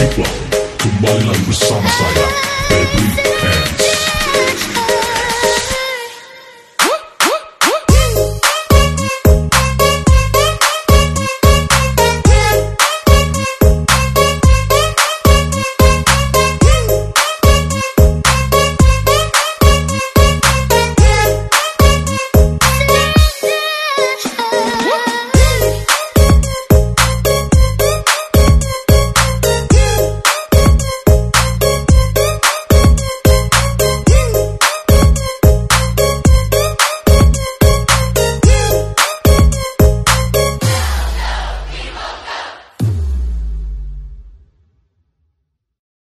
Istiklal Kembali lagi bersama saya Baby